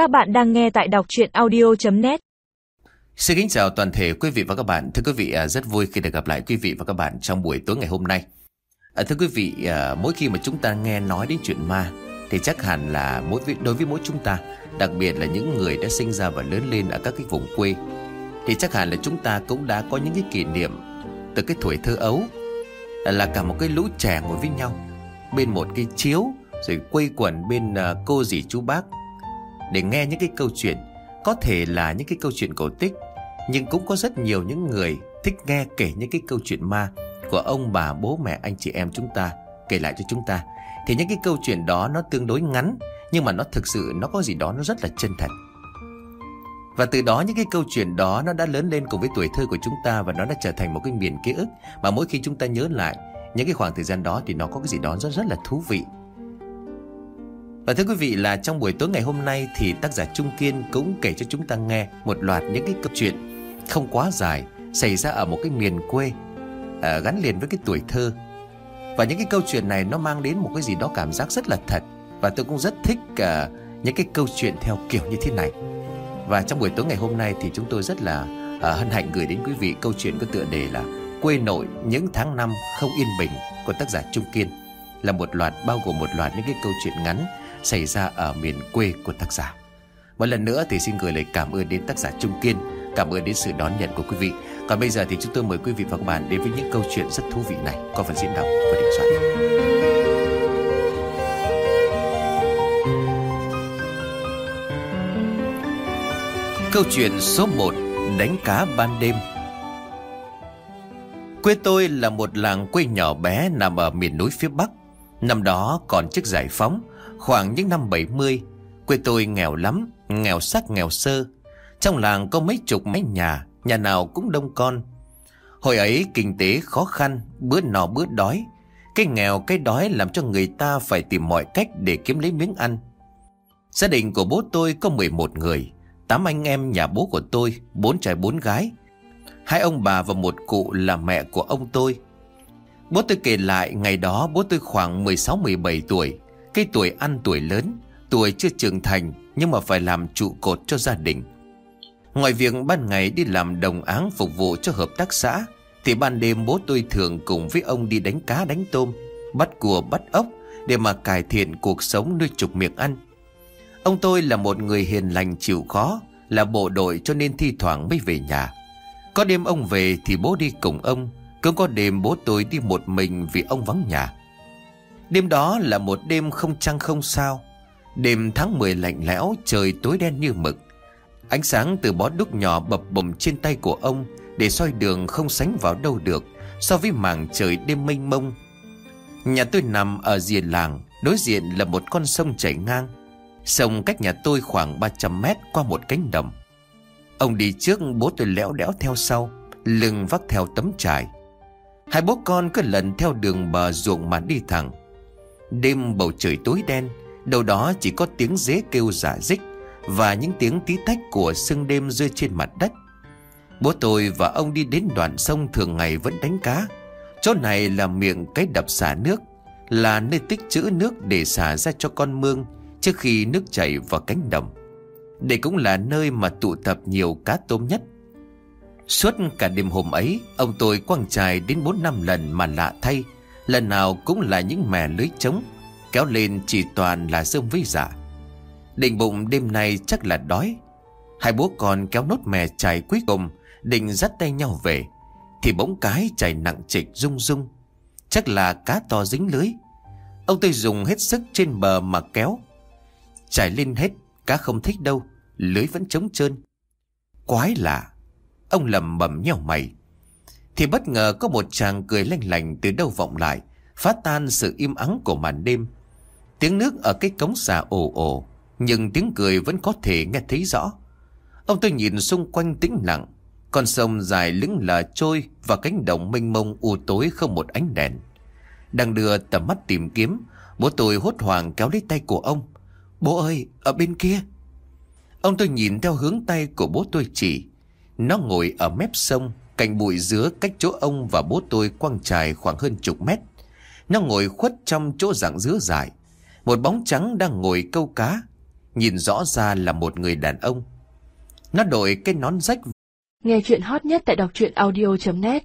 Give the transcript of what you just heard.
Các bạn đang nghe tại đọc chuyện audio.net Xin kính chào toàn thể quý vị và các bạn. Thưa quý vị, à, rất vui khi được gặp lại quý vị và các bạn trong buổi tối ngày hôm nay. À, thưa quý vị, à, mỗi khi mà chúng ta nghe nói đến chuyện ma, thì chắc hẳn là mỗi đối với mỗi chúng ta, đặc biệt là những người đã sinh ra và lớn lên ở các cái vùng quê, thì chắc hẳn là chúng ta cũng đã có những cái kỷ niệm từ cái tuổi thơ ấu, à, là cả một cái lũ trẻ ngồi với nhau bên một cái chiếu rồi quây quần bên cô dì chú bác để nghe những cái câu chuyện. Có thể là những cái câu chuyện cổ tích, nhưng cũng có rất nhiều những người thích nghe kể những cái câu chuyện ma của ông bà, bố, mẹ, anh chị em chúng ta, kể lại cho chúng ta. Thì những cái câu chuyện đó nó tương đối ngắn, nhưng mà nó thực sự nó có gì đó nó rất là chân thật. Và từ đó những cái câu chuyện đó nó đã lớn lên cùng với tuổi thơ của chúng ta và nó đã trở thành một cái miền ký ức. Mà mỗi khi chúng ta nhớ lại những cái khoảng thời gian đó thì nó có cái gì đó rất rất là thú vị và thưa quý vị là trong buổi tối ngày hôm nay thì tác giả Trung Kiên cũng kể cho chúng ta nghe một loạt những cái câu chuyện không quá dài xảy ra ở một cái miền quê à, gắn liền với cái tuổi thơ. Và những cái câu chuyện này nó mang đến một cái gì đó cảm giác rất là thật và tôi cũng rất thích à, những cái câu chuyện theo kiểu như thế này. Và trong buổi tối ngày hôm nay thì chúng tôi rất là à, hân hạnh gửi đến quý vị câu chuyện có tựa đề là Quê nội những tháng năm không yên bình của tác giả Trung Kiên là một loạt bao gồm một loạt những cái câu chuyện ngắn xảy ra ở miền quê của tác giả. Một lần nữa thì xin gửi lời cảm ơn đến tác giả Trung Kiên, cảm ơn đến sự đón nhận của quý vị. Còn bây giờ thì chúng tôi mời quý vị và các bạn đến với những câu chuyện rất thú vị này qua phần diễn đọc của Định Soạn. Câu chuyện số 1 Đánh cá ban đêm Quê tôi là một làng quê nhỏ bé nằm ở miền núi phía Bắc Năm đó còn trước giải phóng, Khoảng những năm 70 Quê tôi nghèo lắm, Nghèo sắc, nghèo sơ. Trong làng có mấy chục mấy nhà Nhà nào cũng đông con. Hồi ấy kinh tế khó khăn, Bữa nọ bữa đói. Cái nghèo, cái đói làm cho người ta Phải tìm mọi cách để kiếm lấy miếng ăn. Gia đình của bố tôi có 11 người, Tám anh em nhà bố của tôi, Bốn trai bốn gái. Hai ông bà và một cụ là mẹ của ông tôi. Bố tôi kể lại ngày đó bố tôi khoảng 16-17 tuổi. Cái tuổi ăn tuổi lớn, Tuổi chưa trưởng thành Nhưng mà phải làm trụ cột cho gia đình. Ngoài việc ban ngày đi làm đồng áng phục vụ cho hợp tác xã, Thì ban đêm bố tôi thường cùng với ông đi đánh cá, đánh tôm, Bắt cua, bắt ốc Để mà cải thiện cuộc sống nuôi trục miệng ăn. Ông tôi là một người hiền lành chịu khó, Là bộ đội cho nên thi thoảng mới về nhà. Có đêm ông về thì bố đi cùng ông cũng có đêm bố tôi đi một mình vì ông vắng nhà. Đêm đó là một đêm không trăng không sao. Đêm tháng 10 lạnh lẽo, trời tối đen như mực. Ánh sáng từ bó đúc nhỏ bập bùng trên tay của ông Để soi đường không sánh vào đâu được So với mảng trời đêm mênh mông. Nhà tôi nằm ở rìa làng, Đối diện là một con sông chảy ngang. Sông cách nhà tôi khoảng 300 mét qua một cánh đồng. Ông đi trước, bố tôi lẽo đẽo theo sau, Lưng vác theo tấm trải. Hai bố con cứ lần theo đường bờ ruộng mà đi thẳng. Đêm bầu trời tối đen, Đâu đó chỉ có tiếng dế kêu giả dích Và những tiếng tí tách của sương đêm rơi trên mặt đất. Bố tôi và ông đi đến đoạn sông thường ngày vẫn đánh cá. Chỗ này là miệng cái đập xả nước, Là nơi tích trữ nước để xả ra cho con mương Trước khi nước chảy vào cánh đồng. Đây cũng là nơi mà tụ tập nhiều cá tôm nhất. Suốt cả đêm hôm ấy, Ông tôi quăng trài đến 4 năm lần mà lạ thay. Lần nào cũng là những mẻ lưới trống, Kéo lên chỉ toàn là rơm với dạ. Định bụng đêm nay chắc là đói. Hai bố con kéo nốt mè chài cuối cùng, Định dắt tay nhau về. Thì bỗng cái chài nặng trịch rung rung. Chắc là cá to dính lưới. Ông tôi dùng hết sức trên bờ mà kéo. Chài lên hết, Cá không thích đâu, Lưới vẫn trống trơn. Quái lạ. Ông lầm bầm nhau mày. Thì bất ngờ có một chàng cười lanh lành từ đâu vọng lại, Phá tan sự im ắng của màn đêm. Tiếng nước ở cái cống xà ồ ồ, Nhưng tiếng cười vẫn có thể nghe thấy rõ. Ông tôi nhìn xung quanh tĩnh lặng, Con sông dài lững lờ trôi Và cánh đồng mênh mông u tối không một ánh đèn. Đang đưa tầm mắt tìm kiếm, Bố tôi hốt hoảng kéo lấy tay của ông. Bố ơi, ở bên kia. Ông tôi nhìn theo hướng tay của bố tôi chỉ. Nó ngồi ở mép sông, Cành bụi dứa cách chỗ ông và bố tôi quăng trài khoảng hơn chục mét. Nó ngồi khuất trong chỗ dạng dứa dài. Một bóng trắng đang ngồi câu cá. Nhìn rõ ra là một người đàn ông Nó đội cái nón rách Nghe chuyện hot nhất tại đọc truyện audio.net